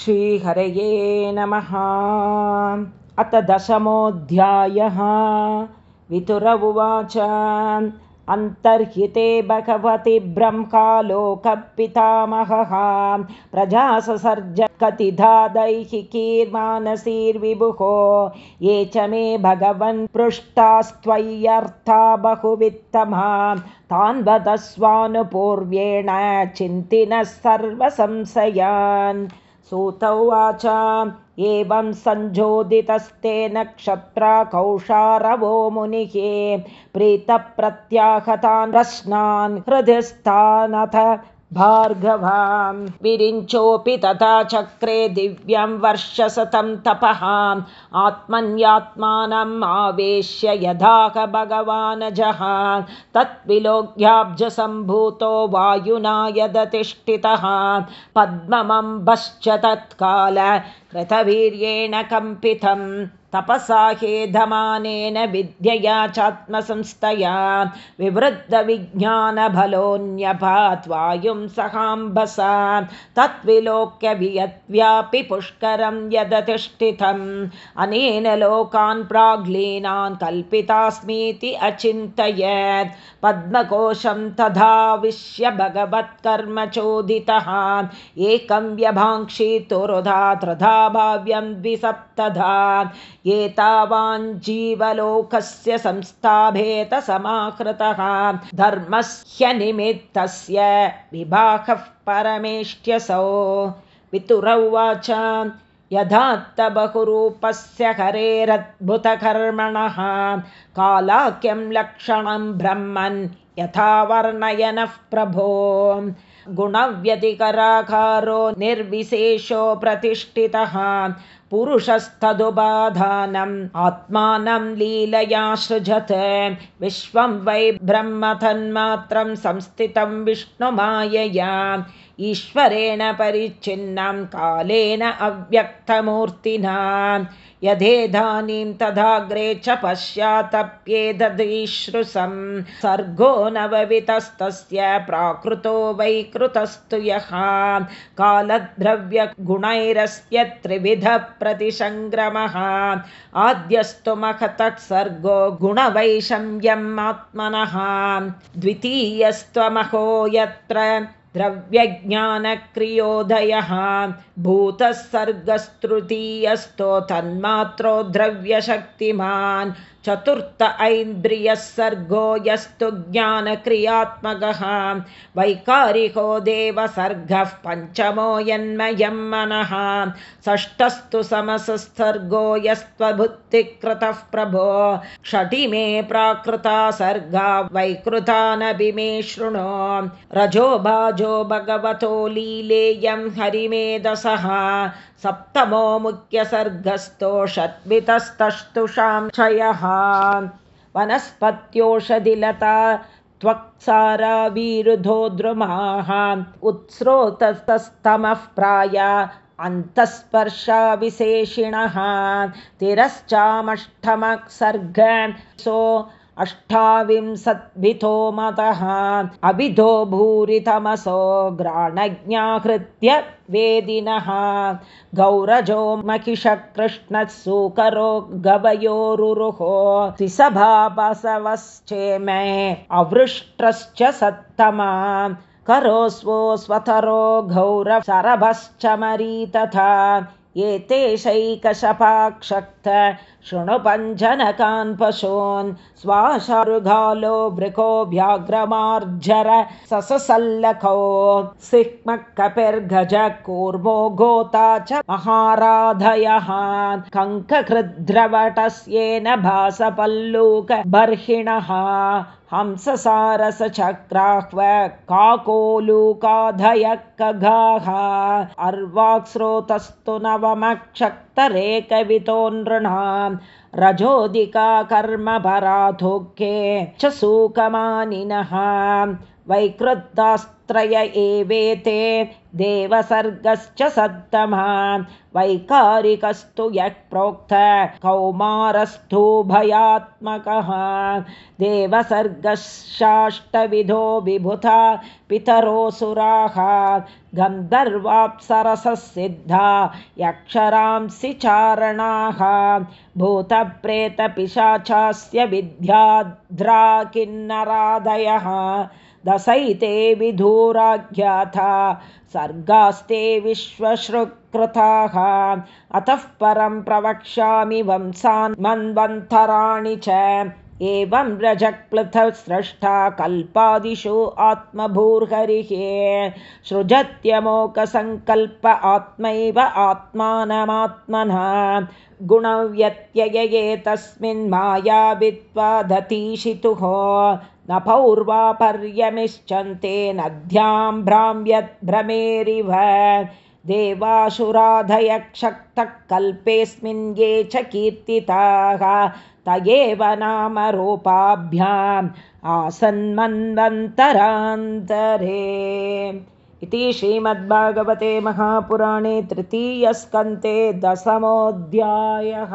श्रीहरये नमः। अथ दशमोऽध्यायः। वितुर उवाच। अन्तर्हिते भगवति ब्रह्मकालोकपितामहः प्रजाससर्ज कतिधा दैहिकीर्मानसीर्विभुः ये च मे भगवन् पृष्टास्त्वय्यर्था बहुवित्तमा। तान् वदस्वानुपूर्व्येण चिन्तिनः सर्वसंशयान् सूतौवाच। एवं सञ्जोदितस्ते नक्षत्रा कौशारवो मुनिः प्रीतप्रत्याहतान् प्रश्नान् हृदयस्थानथ भार्गवां विरिञ्चोऽपि तथा चक्रे दिव्यं वर्षशतं तपः आत्मन्यात्मानम् आवेश्य यथा भगवान् जः तत्विलोक्याब्जसम्भूतो वायुना यदतिष्ठितः पद्ममम्बश्च तत्काल कृतवीर्येण कम्पितम् तपसा हेधमानेन विद्यया चात्मसंस्थया विवृद्धविज्ञानबलोऽन्यभात्वायुं सहाम्बसा तद्विलोक्य वियद्व्यापि पुष्करं यदतिष्ठितम् अनेन लोकान् प्राग्लीनान् कल्पितास्मीति अचिन्तयत्। पद्मकोशं तदाविश्य भगवत्कर्म चोदितः एकं व्यभाङ्क्षितुरुधा त्रिधा भाव्यं द्विसप्तधा एतावाञ्जीवलोकस्य संस्थाभेतसमाकृतः धर्मस्य विभागः परमेष्ट्यसौ। पितुरौवाच यथात्तबहुरूपस्य हरेरद्भुतकर्मणः। कालाख्यं लक्षणं ब्रह्मन् यथा वर्णयनः प्रभो। गुणव्यतिकराकारो निर्विशेषो प्रतिष्ठितः पुरुषस्तदुपाधानम् आत्मानं लीलया सृजत्। विश्वं वै ब्रह्मतन्मात्रं संस्थितं विष्णुमायया। ईश्वरेण परिच्छिन्नं कालेन अव्यक्तमूर्तिना। यथेदानीं तदाग्रे च पश्चात्तप्येदीश्रुसं सर्गो नववितस्तस्य प्राकृतो वैकृतस्तु यः। कालद्रव्यगुणैरस्य त्रिविधप्रतिसङ्ग्रमः आद्यस्तु महतत्सर्गो गुणवैषम्यम् आत्मनः। द्वितीयस्त्वमहो यत्र द्रव्यज्ञानक्रियोदयः। भूतः सर्गस्तृतीयस्थो तन्मात्रो द्रव्यशक्तिमान् चतुर्थ ऐन्द्रियः सर्गो यस्तु ज्ञानक्रियात्मकः। वैकारिको देवसर्गः पञ्चमो यन्मयं मनः। षष्ठस्तु समससर्गो यस्त्वबुद्धिकृतः प्रभो। षटि मे प्राकृता सर्गा वैकृतानपि मे शृणु। रजो भाजो भगवतो लीलेयं हरिमेधसः सप्तमो मुख्यसर्गस्थो षट्वितस्तस्तुषां क्षयः। वनस्पत्योषधिलता त्वक्सारा विरुधो द्रुमाः। उत्स्रोतस्तमः प्राय अन्तःस्पर्शाविशेषिणः। तिरश्चामष्टमसर्ग सो अष्टाविंशद्भितो मतः अभिधो भूरितमसो घ्राणज्ञाहृत्य वेदिनः गौरजो महिषकृष्णः सुकरो गवयोरुरुहो त्रिसभापसवश्चेमे अवृष्ट्रश्च सत्तमा। करोस्वो स्वतरो गौरशरभश्च मरी तथा एतेषैकशपाक्षक्त शृणु पशून् वृको व्याघ्रमार्जर सिह्मः कपिर्गज कूर्मो गोता च महाराधयः कङ्ककृद्रवटस्येन भासपल्लूक बर्हिणः। हंससारसचक्राह्व काकोलूकाधयः कगाः अर्वाक्स्रोतस्तु नवमक्षक्तरेकवितो नृणां रजोदिका कर्मपराधोक्ये च सूकमानिनः वैकृतास्त्रय एवेते देवसर्गश्च सत्तमा वैकारिकस्तु यः प्रोक्त कौमारस्थो भयात्मकः। देवसर्गशाष्टविधो विभुता पितरोऽसुराः गन्धर्वाप्सरससिद्धा यक्षरांसि चारणाः। भूतप्रेतपिशाचास्य विद्याद्रा किन्नरादयः दशैते सर्गास्ते विश्वश्रुकृताः। अतः परं प्रवक्ष्यामि वंसान् मन्वन्तराणि च। एवं रजक्पृथस्रष्टा कल्पादिषु आत्मभूर्हरिः। सृजत्यमोकसङ्कल्प आत्मैव आत्मानमात्मनः। गुणव्यत्ययये तस्मिन् मायावित्वादतीशितुः न पौर्वापर्यमिष्यन्ते नद्यां भ्राम्यद्भ्रमेरिव देवासुराधयक्षक्तः कल्पेऽस्मिन् ये च कीर्तिताः त एव नामरूपाभ्याम् आसन्मन्वन्तरान्तरे। इति श्रीमद्भागवते महापुराणे तृतीयस्कन्ते दशमोऽध्यायः